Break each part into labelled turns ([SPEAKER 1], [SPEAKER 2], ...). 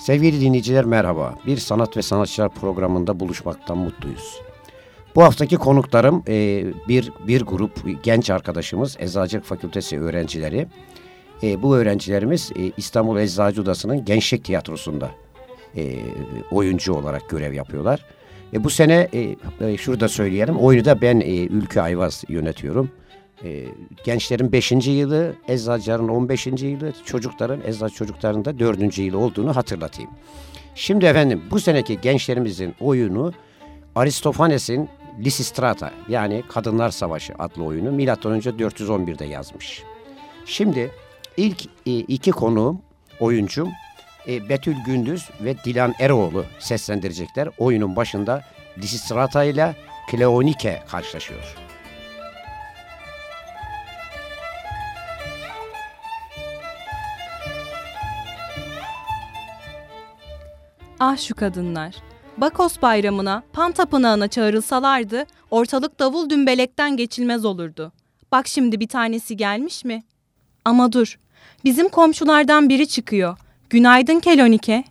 [SPEAKER 1] Sevgili dinleyiciler merhaba. Bir sanat ve sanatçılar programında buluşmaktan mutluyuz. Bu haftaki konuklarım e, bir bir grup genç arkadaşımız Eczacılık Fakültesi öğrencileri. E, bu öğrencilerimiz e, İstanbul Eczacı Odası'nın Gençlik Tiyatrosu'nda oyuncu olarak görev yapıyorlar. Bu sene şurada söyleyelim oyunu da ben e, Ülkü Ayvaz yönetiyorum. E, gençlerin 5. yılı, eczacıların 15. yılı, çocukların, eczacı çocukların da 4. yılı olduğunu hatırlatayım. Şimdi efendim bu seneki gençlerimizin oyunu Aristofanes'in Lisistrata yani Kadınlar Savaşı adlı oyunu önce 411'de yazmış. Şimdi ilk e, iki konu oyuncum e, Betül Gündüz ve Dilan Eroğlu seslendirecekler. Oyunun başında Lisistrata ile Kleonike karşılaşıyor.
[SPEAKER 2] Ah şu kadınlar. Bakos bayramına, Pan tapınağına çağrılsalardı ortalık davul dümbelekten geçilmez olurdu. Bak şimdi bir tanesi gelmiş mi? Ama dur. Bizim komşulardan biri çıkıyor. Günaydın Kelonike.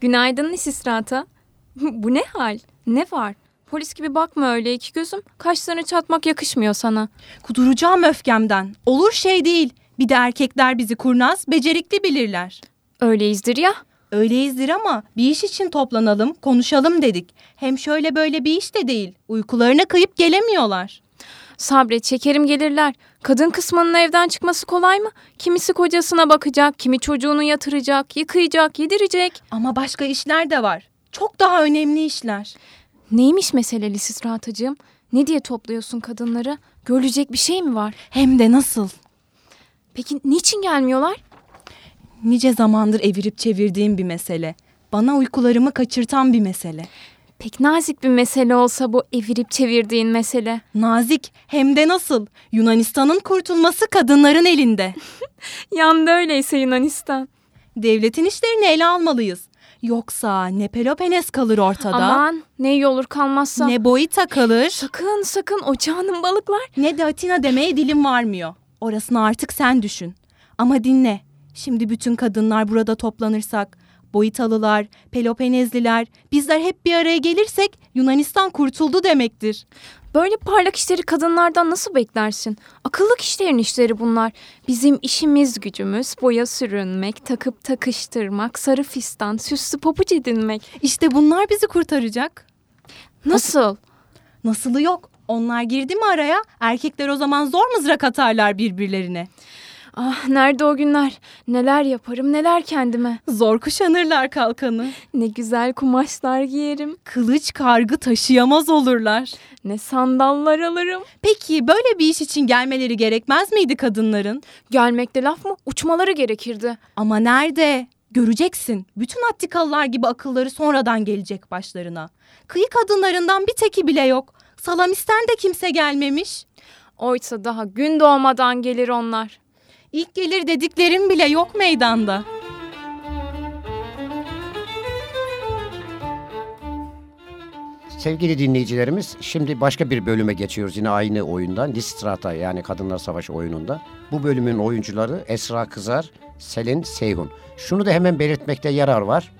[SPEAKER 3] Günaydın Lisisrata. Bu ne hal? Ne var? Polis gibi bakma öyle iki gözüm. Kaşlarını çatmak yakışmıyor sana.
[SPEAKER 2] Kuduracağım öfkemden. Olur şey değil. Bir de erkekler bizi kurnaz, becerikli bilirler.
[SPEAKER 3] Öyleyizdir ya.
[SPEAKER 2] Öyleyizdir ama bir iş için toplanalım, konuşalım dedik. Hem şöyle böyle bir iş de değil. Uykularına kıyıp gelemiyorlar.
[SPEAKER 3] Sabret şekerim gelirler. Kadın kısmının evden çıkması kolay mı? Kimisi kocasına bakacak, kimi çocuğunu yatıracak, yıkayacak, yedirecek.
[SPEAKER 2] Ama başka işler de var. Çok daha önemli işler.
[SPEAKER 3] Neymiş mesele Lisis Rahatacığım? Ne diye topluyorsun kadınları? Görülecek bir şey mi var?
[SPEAKER 2] Hem de nasıl?
[SPEAKER 3] Peki niçin gelmiyorlar?
[SPEAKER 2] Nice zamandır evirip çevirdiğim bir mesele. Bana uykularımı kaçırtan bir mesele.
[SPEAKER 3] Pek nazik bir mesele olsa bu evirip çevirdiğin mesele.
[SPEAKER 2] Nazik hem de nasıl? Yunanistan'ın kurtulması kadınların elinde.
[SPEAKER 3] Yandı öyleyse Yunanistan.
[SPEAKER 2] Devletin işlerini ele almalıyız. Yoksa ne Peloponnes kalır ortada.
[SPEAKER 3] Aman ne iyi olur kalmazsa.
[SPEAKER 2] Ne Boita kalır.
[SPEAKER 3] Sakın sakın ocağının balıklar.
[SPEAKER 2] Ne de Atina demeye dilim varmıyor. Orasını artık sen düşün. Ama dinle. Şimdi bütün kadınlar burada toplanırsak, Boyitalılar, Peloponezliler, bizler hep bir araya gelirsek Yunanistan kurtuldu demektir.
[SPEAKER 3] Böyle parlak işleri kadınlardan nasıl beklersin? Akıllı kişilerin işleri bunlar. Bizim işimiz gücümüz boya sürünmek, takıp takıştırmak, sarı fistan, süslü pabuç edinmek.
[SPEAKER 2] İşte bunlar bizi kurtaracak.
[SPEAKER 3] Nasıl?
[SPEAKER 2] Nasılı yok. Onlar girdi mi araya erkekler o zaman zor mızrak atarlar birbirlerine.
[SPEAKER 3] Ah nerede o günler? Neler yaparım neler kendime.
[SPEAKER 2] Zor kuşanırlar kalkanı.
[SPEAKER 3] Ne güzel kumaşlar giyerim.
[SPEAKER 2] Kılıç kargı taşıyamaz olurlar.
[SPEAKER 3] Ne sandallar alırım.
[SPEAKER 2] Peki böyle bir iş için gelmeleri gerekmez miydi kadınların?
[SPEAKER 3] Gelmekte laf mı? Uçmaları gerekirdi.
[SPEAKER 2] Ama nerede? Göreceksin. Bütün Attikalılar gibi akılları sonradan gelecek başlarına. Kıyı kadınlarından bir teki bile yok. Salamisten de kimse gelmemiş.
[SPEAKER 3] Oysa daha gün doğmadan gelir onlar.
[SPEAKER 2] İlk gelir dediklerim bile yok meydanda.
[SPEAKER 1] Sevgili dinleyicilerimiz şimdi başka bir bölüme geçiyoruz yine aynı oyundan. Listrata yani Kadınlar Savaşı oyununda. Bu bölümün oyuncuları Esra Kızar, Selin Seyhun. Şunu da hemen belirtmekte yarar var.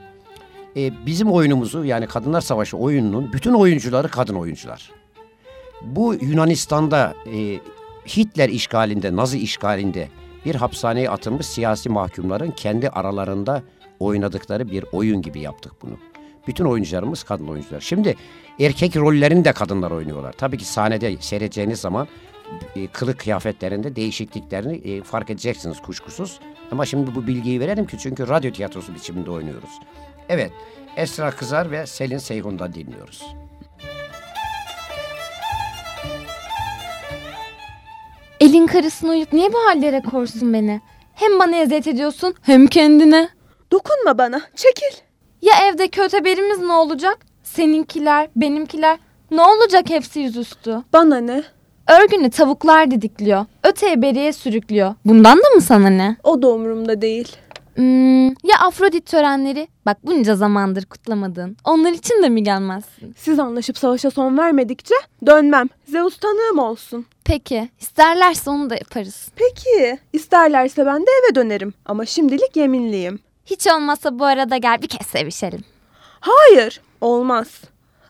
[SPEAKER 1] Ee, bizim oyunumuzu yani Kadınlar Savaşı oyununun bütün oyuncuları kadın oyuncular. Bu Yunanistan'da e, Hitler işgalinde, Nazi işgalinde bir hapishaneye atılmış siyasi mahkumların kendi aralarında oynadıkları bir oyun gibi yaptık bunu. Bütün oyuncularımız kadın oyuncular. Şimdi erkek rollerini de kadınlar oynuyorlar. Tabii ki sahnede seyredeceğiniz zaman e, kılık kıyafetlerinde değişikliklerini e, fark edeceksiniz kuşkusuz. Ama şimdi bu bilgiyi verelim ki çünkü radyo tiyatrosu biçiminde oynuyoruz. Evet, Esra Kızar ve Selin Seyhun'dan dinliyoruz.
[SPEAKER 4] Elin karısını uyut niye bu hallere korsun beni? Hem bana eziyet ediyorsun hem kendine.
[SPEAKER 5] Dokunma bana çekil.
[SPEAKER 4] Ya evdeki öteberimiz ne olacak? Seninkiler, benimkiler. Ne olacak hepsi yüzüstü?
[SPEAKER 5] Bana ne?
[SPEAKER 4] Örgünü tavuklar didikliyor. Öteye beriye sürüklüyor. Bundan da mı sana ne?
[SPEAKER 5] O da umurumda değil.
[SPEAKER 4] Hmm, ya Afrodit törenleri? Bak bunca zamandır kutlamadın. Onlar için de mi gelmezsin?
[SPEAKER 5] Siz anlaşıp savaşa son vermedikçe dönmem. Zeus tanığım olsun.
[SPEAKER 4] Peki, isterlerse onu da yaparız.
[SPEAKER 5] Peki, isterlerse ben de eve dönerim. Ama şimdilik yeminliyim.
[SPEAKER 4] Hiç olmazsa bu arada gel bir kez sevişelim.
[SPEAKER 5] Hayır, olmaz.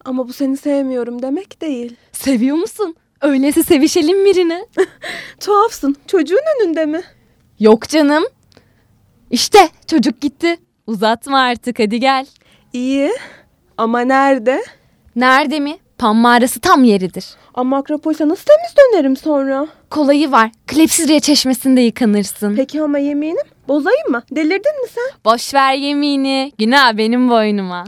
[SPEAKER 5] Ama bu seni sevmiyorum demek değil.
[SPEAKER 4] Seviyor musun? Öyleyse sevişelim birine.
[SPEAKER 5] Tuhafsın. Çocuğun önünde mi?
[SPEAKER 4] Yok canım. İşte çocuk gitti. Uzatma artık hadi gel.
[SPEAKER 5] İyi. Ama nerede?
[SPEAKER 4] Nerede mi? Pan mağarası tam yeridir.
[SPEAKER 5] Ama Akropolis'e nasıl temiz dönerim sonra?
[SPEAKER 4] Kolayı var. Klepsidriye çeşmesinde yıkanırsın.
[SPEAKER 5] Peki ama yeminim? Bozayım mı? Delirdin mi sen?
[SPEAKER 4] Boş ver yemini. Günah benim boynuma.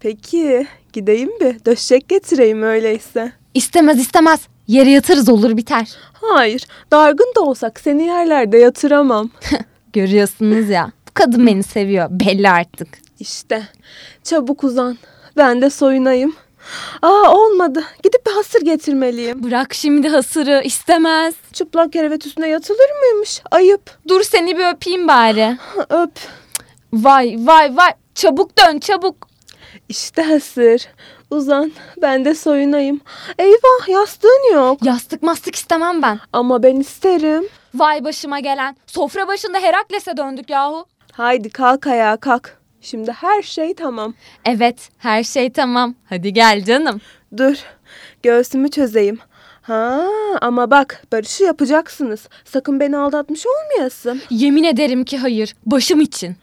[SPEAKER 5] Peki, gideyim bir. Döşek getireyim öyleyse.
[SPEAKER 4] İstemez istemez. Yere yatırız olur biter.
[SPEAKER 5] Hayır, dargın da olsak seni yerlerde yatıramam.
[SPEAKER 4] Görüyorsunuz ya. Bu kadın beni seviyor. Belli artık.
[SPEAKER 5] İşte, çabuk uzan. Ben de soyunayım. Aa olmadı. Gidip bir hasır getirmeliyim.
[SPEAKER 4] Bırak şimdi hasırı. istemez.
[SPEAKER 5] Çıplak kerevet üstüne yatılır mıymış? Ayıp.
[SPEAKER 4] Dur seni bir öpeyim bari.
[SPEAKER 5] Öp.
[SPEAKER 4] Vay vay vay. Çabuk dön çabuk.
[SPEAKER 5] İşte hasır. Uzan. Ben de soyunayım. Eyvah yastığın yok.
[SPEAKER 4] Yastık mastık istemem ben.
[SPEAKER 5] Ama ben isterim.
[SPEAKER 4] Vay başıma gelen. Sofra başında Herakles'e döndük yahu.
[SPEAKER 5] Haydi kalk ayağa kalk. Şimdi her şey tamam.
[SPEAKER 4] Evet her şey tamam. Hadi gel canım.
[SPEAKER 5] Dur. Göğsümü çözeyim. Ha ama bak barışı yapacaksınız. Sakın beni aldatmış olmayasın.
[SPEAKER 4] Yemin ederim ki hayır. Başım için.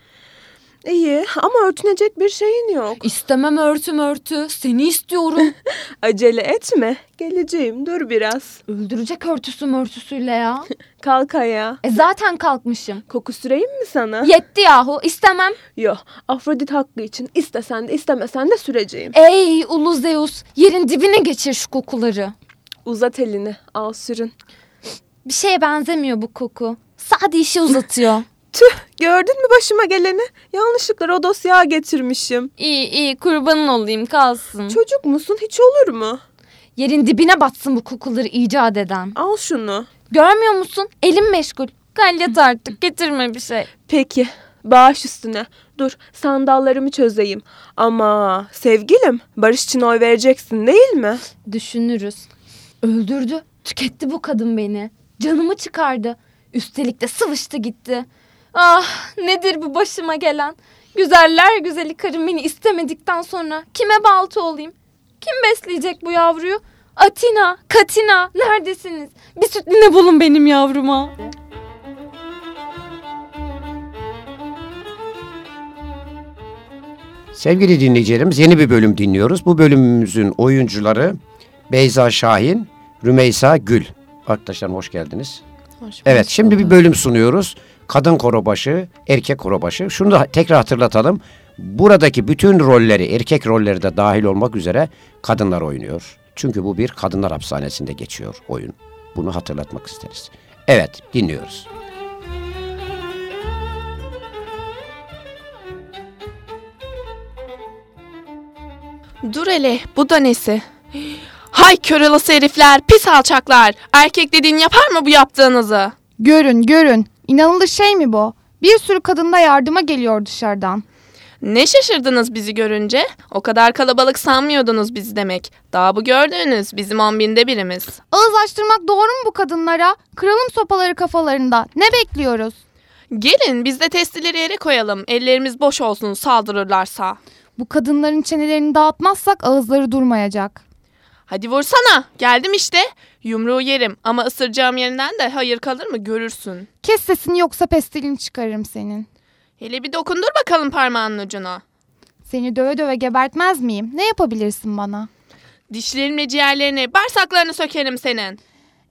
[SPEAKER 5] İyi ama örtünecek bir şeyin yok.
[SPEAKER 4] İstemem örtüm örtü. Seni istiyorum.
[SPEAKER 5] Acele etme. Geleceğim dur biraz.
[SPEAKER 4] Öldürecek örtüsü örtüsüyle ya.
[SPEAKER 5] Kalk ayağa.
[SPEAKER 4] E zaten kalkmışım.
[SPEAKER 5] Koku süreyim mi sana?
[SPEAKER 4] Yetti yahu istemem.
[SPEAKER 5] Yok. Afrodit hakkı için istesen de istemesen de süreceğim.
[SPEAKER 4] Ey ulu Zeus yerin dibine geçir şu kokuları.
[SPEAKER 5] Uzat elini. Al sürün.
[SPEAKER 4] Bir şeye benzemiyor bu koku. Sade işi uzatıyor.
[SPEAKER 5] Tüh gördün mü başıma geleni? Yanlışlıkla Rodos yağı getirmişim.
[SPEAKER 4] iyi iyi kurbanın olayım kalsın.
[SPEAKER 5] Çocuk musun hiç olur mu?
[SPEAKER 4] Yerin dibine batsın bu kokuları icat eden.
[SPEAKER 5] Al şunu.
[SPEAKER 4] Görmüyor musun? Elim meşgul. Galyat artık getirme bir şey.
[SPEAKER 5] Peki bağış üstüne. Dur sandallarımı çözeyim. Ama sevgilim barış için oy vereceksin değil mi?
[SPEAKER 4] Düşünürüz. Öldürdü. Tüketti bu kadın beni. Canımı çıkardı. Üstelik de sıvıştı gitti. Ah nedir bu başıma gelen? Güzeller güzeli karım beni istemedikten sonra kime balta olayım? Kim besleyecek bu yavruyu? Atina, Katina neredesiniz? Bir sütlüne bulun benim yavruma.
[SPEAKER 1] Sevgili dinleyicilerimiz yeni bir bölüm dinliyoruz. Bu bölümümüzün oyuncuları Beyza Şahin, Rümeysa Gül. Arkadaşlarım hoş geldiniz. Evet şimdi bir bölüm sunuyoruz. Kadın korobaşı, erkek korobaşı. Şunu da tekrar hatırlatalım. Buradaki bütün rolleri, erkek rolleri de dahil olmak üzere kadınlar oynuyor. Çünkü bu bir kadınlar hapishanesinde geçiyor oyun. Bunu hatırlatmak isteriz. Evet dinliyoruz.
[SPEAKER 6] Dur hele bu da nesi? Hay kör olası herifler, pis alçaklar. Erkek dediğin yapar mı bu yaptığınızı?
[SPEAKER 7] Görün görün. İnanılır şey mi bu? Bir sürü kadın da yardıma geliyor dışarıdan.
[SPEAKER 6] Ne şaşırdınız bizi görünce? O kadar kalabalık sanmıyordunuz bizi demek. Daha bu gördüğünüz bizim on binde birimiz.
[SPEAKER 7] Ağız açtırmak doğru mu bu kadınlara? Kıralım sopaları kafalarında. Ne bekliyoruz?
[SPEAKER 6] Gelin biz de testileri yere koyalım. Ellerimiz boş olsun saldırırlarsa.
[SPEAKER 7] Bu kadınların çenelerini dağıtmazsak ağızları durmayacak.
[SPEAKER 6] Hadi vursana. Geldim işte. Yumruğu yerim ama ısıracağım yerinden de hayır kalır mı görürsün.
[SPEAKER 7] Kes sesini yoksa pestilini çıkarırım senin.
[SPEAKER 6] Hele bir dokundur bakalım parmağının ucuna.
[SPEAKER 7] Seni döve döve gebertmez miyim? Ne yapabilirsin bana?
[SPEAKER 6] Dişlerimle ciğerlerini, bağırsaklarını sökerim senin.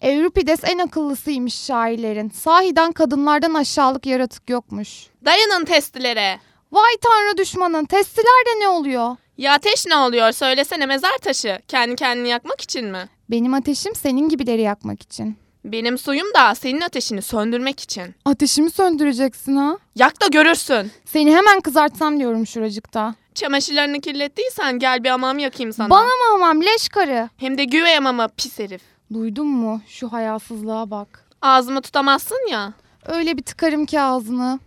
[SPEAKER 7] Euripides en akıllısıymış şairlerin. Sahiden kadınlardan aşağılık yaratık yokmuş.
[SPEAKER 6] Dayanın testilere.
[SPEAKER 7] Vay tanrı düşmanın. Testiler de ne oluyor?
[SPEAKER 6] Ya ateş ne oluyor? Söylesene mezar taşı. Kendi kendini yakmak için mi?
[SPEAKER 7] Benim ateşim senin gibileri yakmak için.
[SPEAKER 6] Benim suyum da senin ateşini söndürmek için.
[SPEAKER 7] Ateşimi söndüreceksin ha?
[SPEAKER 6] Yak da görürsün.
[SPEAKER 7] Seni hemen kızartsam diyorum şuracıkta.
[SPEAKER 6] Çamaşırlarını kirlettiysen gel bir hamam yakayım sana.
[SPEAKER 7] Bana mı hamam leş karı?
[SPEAKER 6] Hem de güvey hamama pis herif.
[SPEAKER 7] Duydun mu? Şu hayasızlığa bak.
[SPEAKER 6] Ağzımı tutamazsın ya.
[SPEAKER 7] Öyle bir tıkarım ki ağzını.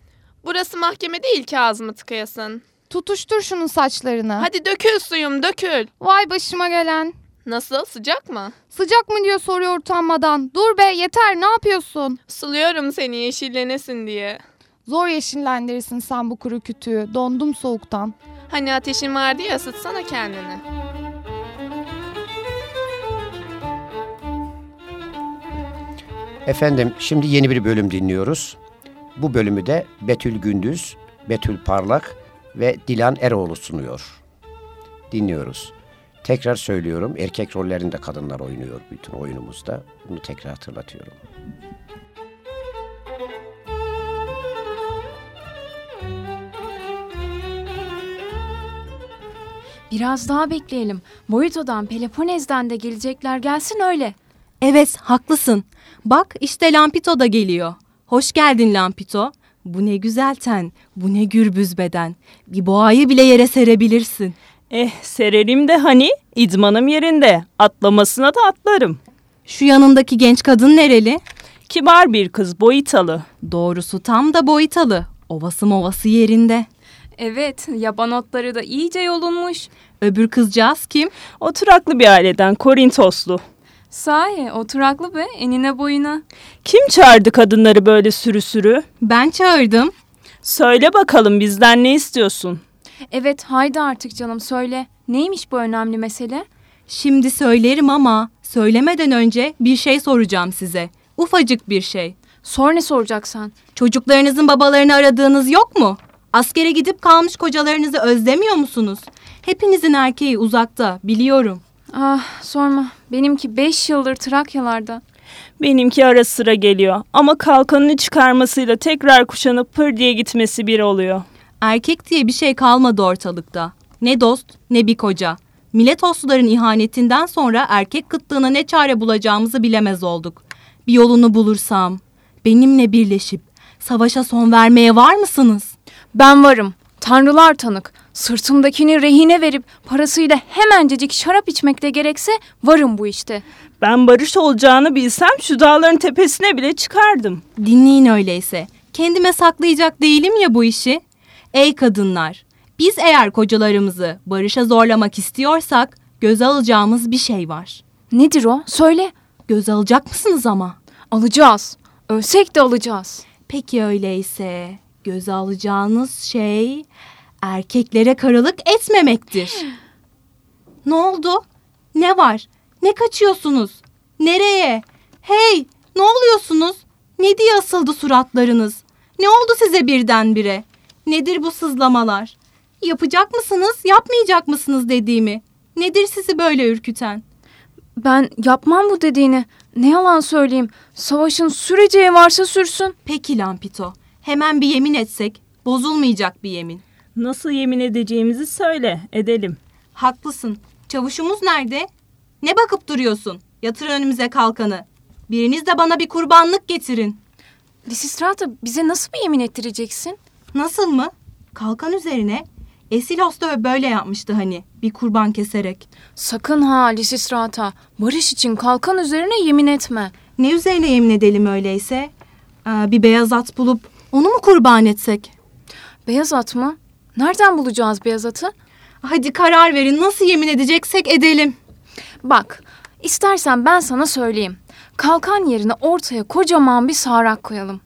[SPEAKER 6] Burası mahkeme değil ki ağzımı tıkayasın.
[SPEAKER 7] Tutuştur şunun saçlarını.
[SPEAKER 6] Hadi dökül suyum dökül.
[SPEAKER 7] Vay başıma gelen.
[SPEAKER 6] Nasıl sıcak mı?
[SPEAKER 7] Sıcak mı diyor soruyor utanmadan. Dur be yeter ne yapıyorsun?
[SPEAKER 6] Suluyorum seni yeşillenesin diye.
[SPEAKER 7] Zor yeşillendirirsin sen bu kuru kütüğü. Dondum soğuktan.
[SPEAKER 6] Hani ateşin vardı ya ısıtsana kendini.
[SPEAKER 1] Efendim şimdi yeni bir bölüm dinliyoruz. Bu bölümü de Betül Gündüz, Betül Parlak ve Dilan Eroğlu sunuyor. Dinliyoruz. Tekrar söylüyorum erkek rollerinde kadınlar oynuyor bütün oyunumuzda. Bunu tekrar hatırlatıyorum.
[SPEAKER 3] Biraz daha bekleyelim. Boyuto'dan, Peloponez'den de gelecekler gelsin öyle.
[SPEAKER 2] Evet, haklısın. Bak işte Lampito da geliyor. Hoş geldin Lampito. Bu ne güzel ten, bu ne gürbüz beden. Bir boğayı bile yere serebilirsin.
[SPEAKER 8] Eh serelim de hani idmanım yerinde. Atlamasına da atlarım.
[SPEAKER 2] Şu yanındaki genç kadın nereli?
[SPEAKER 8] Kibar bir kız boyitalı.
[SPEAKER 2] Doğrusu tam da boyutalı. Ovası movası yerinde.
[SPEAKER 3] Evet, yaban otları da iyice yolunmuş.
[SPEAKER 2] Öbür kızcağız kim?
[SPEAKER 8] Oturaklı bir aileden Korintoslu.
[SPEAKER 3] Sahi, oturaklı be, enine boyuna.
[SPEAKER 8] Kim çağırdı kadınları böyle sürü sürü?
[SPEAKER 2] Ben çağırdım.
[SPEAKER 8] Söyle bakalım bizden ne istiyorsun?
[SPEAKER 3] Evet, haydi artık canım söyle. Neymiş bu önemli mesele?
[SPEAKER 2] Şimdi söylerim ama söylemeden önce bir şey soracağım size. Ufacık bir şey.
[SPEAKER 3] Sor ne soracaksan.
[SPEAKER 2] Çocuklarınızın babalarını aradığınız yok mu? Askere gidip kalmış kocalarınızı özlemiyor musunuz? Hepinizin erkeği uzakta, biliyorum.
[SPEAKER 3] Ah, sorma. Benimki beş yıldır Trakyalarda.
[SPEAKER 8] Benimki ara sıra geliyor ama kalkanını çıkarmasıyla tekrar kuşanıp pır diye gitmesi bir oluyor.
[SPEAKER 2] Erkek diye bir şey kalmadı ortalıkta. Ne dost ne bir koca. Miletosluların ihanetinden sonra erkek kıtlığına ne çare bulacağımızı bilemez olduk. Bir yolunu bulursam, benimle birleşip savaşa son vermeye var mısınız?
[SPEAKER 3] Ben varım. Tanrılar tanık. Sırtımdakini rehine verip parasıyla hemencecik şarap içmekle gerekse varım bu işte.
[SPEAKER 8] Ben barış olacağını bilsem şu dağların tepesine bile çıkardım.
[SPEAKER 2] Dinleyin öyleyse. Kendime saklayacak değilim ya bu işi. Ey kadınlar, biz eğer kocalarımızı barışa zorlamak istiyorsak göze alacağımız bir şey var.
[SPEAKER 3] Nedir o? Söyle.
[SPEAKER 2] Göze alacak mısınız ama?
[SPEAKER 3] Alacağız. Ölsek de alacağız.
[SPEAKER 2] Peki öyleyse göze alacağınız şey erkeklere karılık etmemektir. ne oldu? Ne var? Ne kaçıyorsunuz? Nereye? Hey, ne oluyorsunuz? Ne diye asıldı suratlarınız? Ne oldu size birdenbire? Nedir bu sızlamalar? Yapacak mısınız, yapmayacak mısınız dediğimi? Nedir sizi böyle ürküten?
[SPEAKER 3] Ben yapmam bu dediğini. Ne yalan söyleyeyim. Savaşın süreceği varsa sürsün.
[SPEAKER 2] Peki Lampito, hemen bir yemin etsek, bozulmayacak bir yemin.
[SPEAKER 8] Nasıl yemin edeceğimizi söyle, edelim.
[SPEAKER 2] Haklısın. Çavuşumuz nerede? Ne bakıp duruyorsun? Yatır önümüze kalkanı. Biriniz de bana bir kurbanlık getirin.
[SPEAKER 3] Lisistrata bize nasıl bir yemin ettireceksin?
[SPEAKER 2] Nasıl mı? Kalkan üzerine. Esilos da böyle yapmıştı hani. Bir kurban keserek.
[SPEAKER 3] Sakın ha Lisistrata. Barış için kalkan üzerine yemin etme.
[SPEAKER 2] Ne üzerine yemin edelim öyleyse? Ee, bir beyaz at bulup onu mu kurban etsek?
[SPEAKER 3] Beyaz at mı? Nereden bulacağız beyaz atı?
[SPEAKER 2] Hadi karar verin nasıl yemin edeceksek edelim.
[SPEAKER 3] Bak, istersen ben sana söyleyeyim. Kalkan yerine ortaya kocaman bir sağrak koyalım.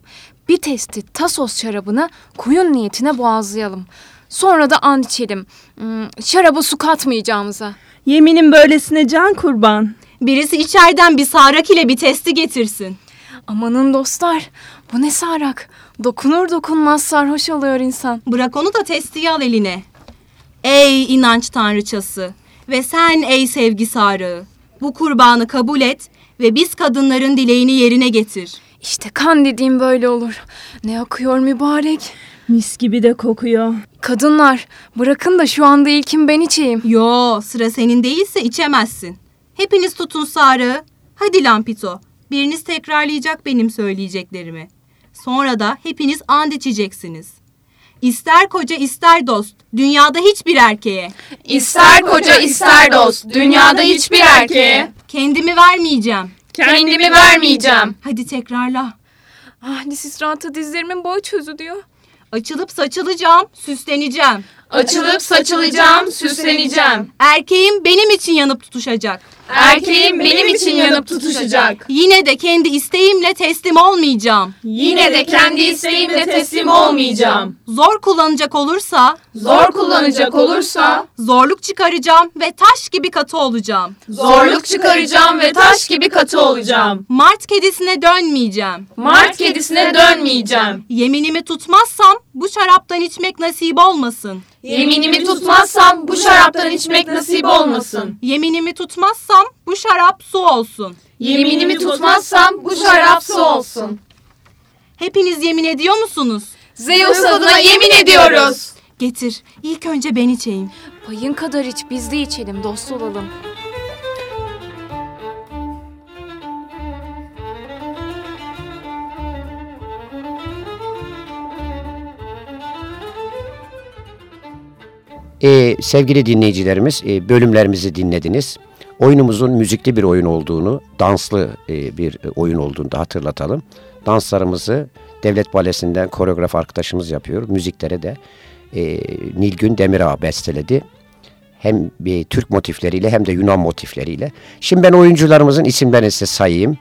[SPEAKER 3] Bir testi tasos şarabını kuyun niyetine boğazlayalım. Sonra da and içelim. Hmm, şarabı su katmayacağımıza.
[SPEAKER 8] Yeminim böylesine can kurban.
[SPEAKER 2] Birisi içeriden bir sarak ile bir testi getirsin.
[SPEAKER 3] Amanın dostlar, bu ne sarak. Dokunur dokunmaz sarhoş oluyor insan.
[SPEAKER 2] Bırak onu da testiyi al eline. Ey inanç tanrıçası ve sen ey sevgi sarığı. Bu kurbanı kabul et ve biz kadınların dileğini yerine getir.
[SPEAKER 3] İşte kan dediğim böyle olur. Ne akıyor mübarek.
[SPEAKER 8] Mis gibi de kokuyor.
[SPEAKER 3] Kadınlar, bırakın da şu anda ilkin ben içeyim.
[SPEAKER 2] Yo sıra senin değilse içemezsin. Hepiniz tutun sarığı. Hadi Lampito. Biriniz tekrarlayacak benim söyleyeceklerimi. Sonra da hepiniz and içeceksiniz. İster koca ister dost, dünyada hiçbir erkeğe.
[SPEAKER 9] İster koca ister dost, dünyada hiçbir erkeğe.
[SPEAKER 2] Kendimi vermeyeceğim.
[SPEAKER 9] Kendimi vermeyeceğim.
[SPEAKER 2] Hadi tekrarla.
[SPEAKER 10] Ah Lisis rahatı dizlerimin boyu çözülüyor.
[SPEAKER 2] Açılıp saçılacağım, süsleneceğim.
[SPEAKER 9] Açılıp saçılacağım, süsleneceğim.
[SPEAKER 2] Erkeğim benim için yanıp tutuşacak.
[SPEAKER 9] Erkeğim benim için yanıp tutuşacak.
[SPEAKER 2] Yine de kendi isteğimle teslim olmayacağım.
[SPEAKER 9] Yine de kendi isteğimle teslim olmayacağım.
[SPEAKER 2] Zor kullanacak olursa
[SPEAKER 9] Zor kullanacak olursa
[SPEAKER 2] zorluk çıkaracağım ve taş gibi katı olacağım.
[SPEAKER 9] zorluk çıkaracağım ve taş gibi katı olacağım.
[SPEAKER 2] Mart kedisine dönmeyeceğim.
[SPEAKER 9] Mart kedisine dönmeyeceğim.
[SPEAKER 2] Yeminimi tutmazsam bu şaraptan içmek nasip olmasın.
[SPEAKER 9] Yeminimi tutmazsam bu şaraptan içmek nasip olmasın.
[SPEAKER 2] Yeminimi tutmazsam bu şarap su olsun.
[SPEAKER 9] Yeminimi tutmazsam bu şarap su olsun.
[SPEAKER 2] Hepiniz yemin ediyor musunuz?
[SPEAKER 9] Zeus adına yemin ediyoruz.
[SPEAKER 2] Getir. İlk önce ben içeyim.
[SPEAKER 10] Payın kadar iç biz de içelim dost olalım.
[SPEAKER 1] Ee, sevgili dinleyicilerimiz e, bölümlerimizi dinlediniz. Oyunumuzun müzikli bir oyun olduğunu, danslı e, bir oyun olduğunu da hatırlatalım. Danslarımızı Devlet Balesi'nden koreograf arkadaşımız yapıyor. Müziklere de e, Nilgün Demirağ besteledi. Hem bir Türk motifleriyle hem de Yunan motifleriyle. Şimdi ben oyuncularımızın isimlerini size sayayım.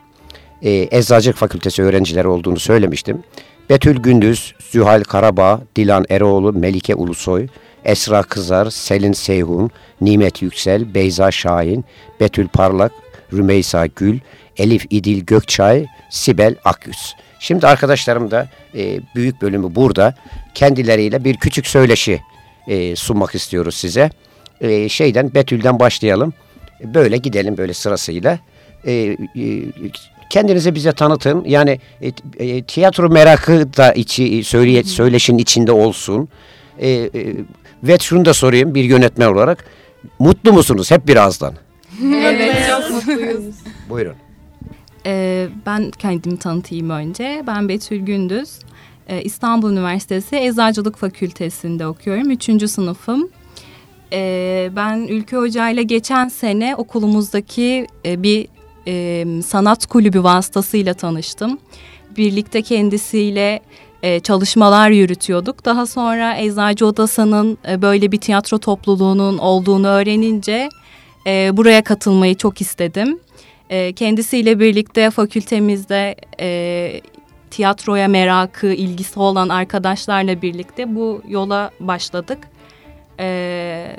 [SPEAKER 1] E, Eczacılık Fakültesi öğrencileri olduğunu söylemiştim. Betül Gündüz, Zühal Karabağ, Dilan Eroğlu, Melike Ulusoy, Esra Kızar, Selin Seyhun, Nimet Yüksel, Beyza Şahin, Betül Parlak, Rümeysa Gül, Elif İdil Gökçay, Sibel Akyüz. Şimdi arkadaşlarım da e, büyük bölümü burada kendileriyle bir küçük söyleşi e, sunmak istiyoruz size. E, şeyden Betül'den başlayalım. Böyle gidelim böyle sırasıyla. E, e, kendinizi bize tanıtın. Yani e, e, tiyatro merakı da içi söyleye, söyleşin içinde olsun. E, e, ve şunu da sorayım bir yönetmen olarak. Mutlu musunuz hep birazdan?
[SPEAKER 9] Evet, çok mutluyuz.
[SPEAKER 1] Buyurun.
[SPEAKER 2] Ee, ben kendimi tanıtayım önce. Ben Betül Gündüz. Ee, İstanbul Üniversitesi Eczacılık Fakültesi'nde okuyorum. Üçüncü sınıfım. Ee, ben Ülke Hoca ile geçen sene okulumuzdaki e, bir e, sanat kulübü vasıtasıyla tanıştım. Birlikte kendisiyle e, çalışmalar yürütüyorduk. Daha sonra Eczacı Odası'nın e, böyle bir tiyatro topluluğunun olduğunu öğrenince e, buraya katılmayı çok istedim. E, kendisiyle birlikte fakültemizde e, tiyatroya merakı, ilgisi olan arkadaşlarla birlikte bu yola başladık. E,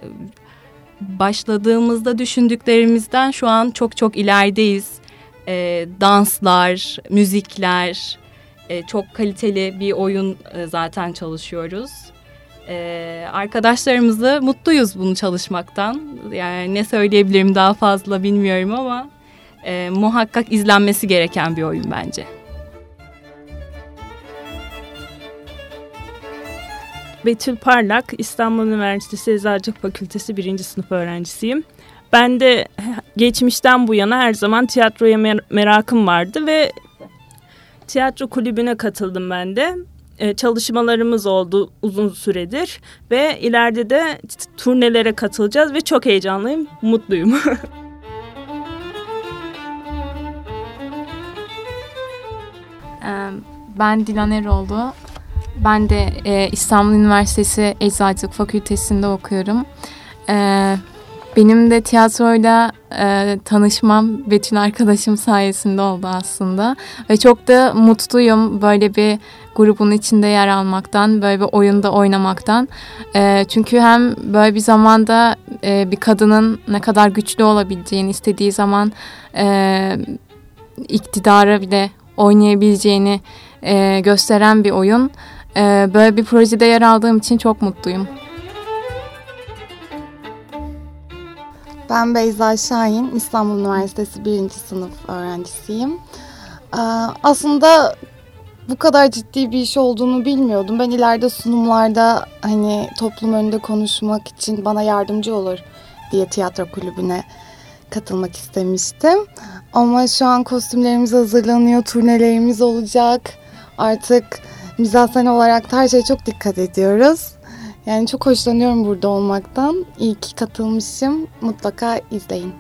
[SPEAKER 2] başladığımızda düşündüklerimizden şu an çok çok ilerideyiz. E, danslar, müzikler, e, çok kaliteli bir oyun e, zaten çalışıyoruz. E, arkadaşlarımızla mutluyuz bunu çalışmaktan. Yani ne söyleyebilirim daha fazla bilmiyorum ama e, muhakkak izlenmesi gereken bir oyun bence.
[SPEAKER 8] Betül Parlak, İstanbul Üniversitesi Eczacılık Fakültesi 1. sınıf öğrencisiyim. Ben de geçmişten bu yana her zaman tiyatroya mer- merakım vardı ve tiyatro kulübüne katıldım ben de. Ee, çalışmalarımız oldu uzun süredir ve ileride de turnelere katılacağız ve çok heyecanlıyım, mutluyum.
[SPEAKER 3] Ee, Ben Dilan Eroğlu. Ben de e, İstanbul Üniversitesi Eczacılık Fakültesi'nde okuyorum. Ee, benim de tiyatroyla e, tanışmam Betül arkadaşım sayesinde oldu aslında. Ve çok da mutluyum böyle bir grubun içinde yer almaktan, böyle bir oyunda oynamaktan. E, çünkü hem böyle bir zamanda e, bir kadının ne kadar güçlü olabileceğini istediği zaman e, iktidara bile oynayabileceğini e, gösteren bir oyun. E, böyle bir projede yer aldığım için çok mutluyum.
[SPEAKER 7] Ben Beyza Şahin, İstanbul Üniversitesi 1. sınıf öğrencisiyim. Ee, Aslında bu kadar ciddi bir iş olduğunu bilmiyordum. Ben ileride sunumlarda hani toplum önünde konuşmak için bana yardımcı olur diye tiyatro kulübüne katılmak istemiştim. Ama şu an kostümlerimiz hazırlanıyor, turnelerimiz olacak. Artık Mizahsen olarak her şeye çok dikkat ediyoruz. Yani çok hoşlanıyorum burada olmaktan. İyi ki katılmışım. Mutlaka izleyin.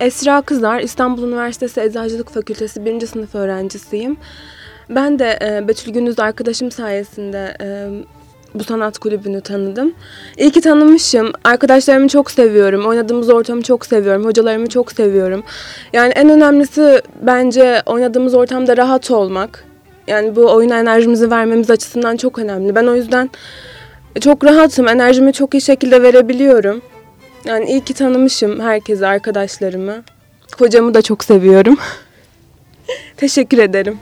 [SPEAKER 5] Esra Kızlar, İstanbul Üniversitesi Eczacılık Fakültesi 1. sınıf öğrencisiyim. Ben de e, Betül Gündüz arkadaşım sayesinde e, bu sanat kulübünü tanıdım. İyi ki tanımışım. Arkadaşlarımı çok seviyorum. Oynadığımız ortamı çok seviyorum. Hocalarımı çok seviyorum. Yani en önemlisi bence oynadığımız ortamda rahat olmak. Yani bu oyuna enerjimizi vermemiz açısından çok önemli. Ben o yüzden çok rahatım. Enerjimi çok iyi şekilde verebiliyorum. Yani iyi ki tanımışım herkese, arkadaşlarımı. Hocamı da çok seviyorum. Teşekkür ederim.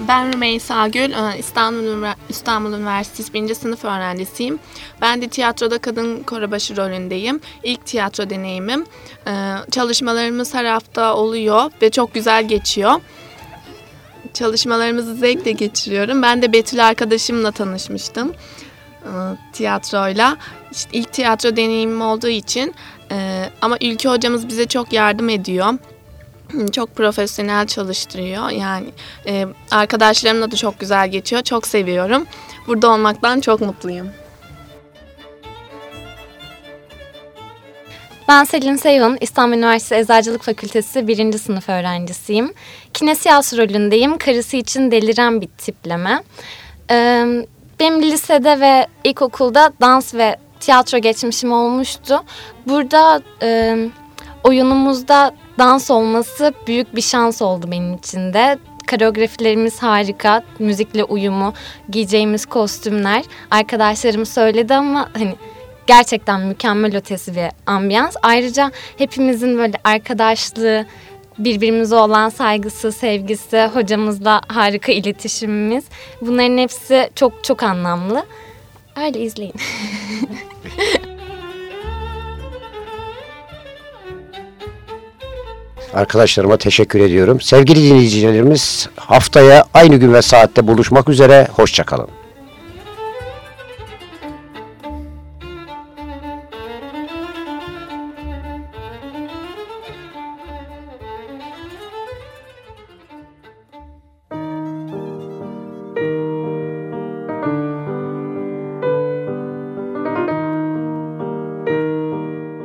[SPEAKER 6] Ben Rümeysa Gül, e, İstanbul, İstanbul Üniversitesi 1. sınıf öğrencisiyim. Ben de tiyatroda kadın korabaşı rolündeyim. İlk tiyatro deneyimim. E, çalışmalarımız her hafta oluyor ve çok güzel geçiyor. Çalışmalarımızı zevkle geçiriyorum. Ben de Betül arkadaşımla tanışmıştım e, tiyatroyla. İşte ilk tiyatro deneyimim olduğu için ama Ülke hocamız bize çok yardım ediyor çok profesyonel çalıştırıyor. Yani e, arkadaşlarımla da çok güzel geçiyor. Çok seviyorum. Burada olmaktan çok mutluyum.
[SPEAKER 4] Ben Selin Seyvan, İstanbul Üniversitesi Eczacılık Fakültesi 1. sınıf öğrencisiyim. Kinesiyas rolündeyim. Karısı için deliren bir tipleme. Ee, benim lisede ve ilkokulda dans ve tiyatro geçmişim olmuştu. Burada e, oyunumuzda dans olması büyük bir şans oldu benim için de. Koreografilerimiz harika, müzikle uyumu, giyeceğimiz kostümler. Arkadaşlarım söyledi ama hani gerçekten mükemmel ötesi bir ambiyans. Ayrıca hepimizin böyle arkadaşlığı, birbirimize olan saygısı, sevgisi, hocamızla harika iletişimimiz. Bunların hepsi çok çok anlamlı. Öyle izleyin.
[SPEAKER 1] Arkadaşlarıma teşekkür ediyorum. Sevgili dinleyicilerimiz haftaya aynı gün ve saatte buluşmak üzere. Hoşçakalın.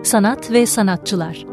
[SPEAKER 11] Sanat ve sanatçılar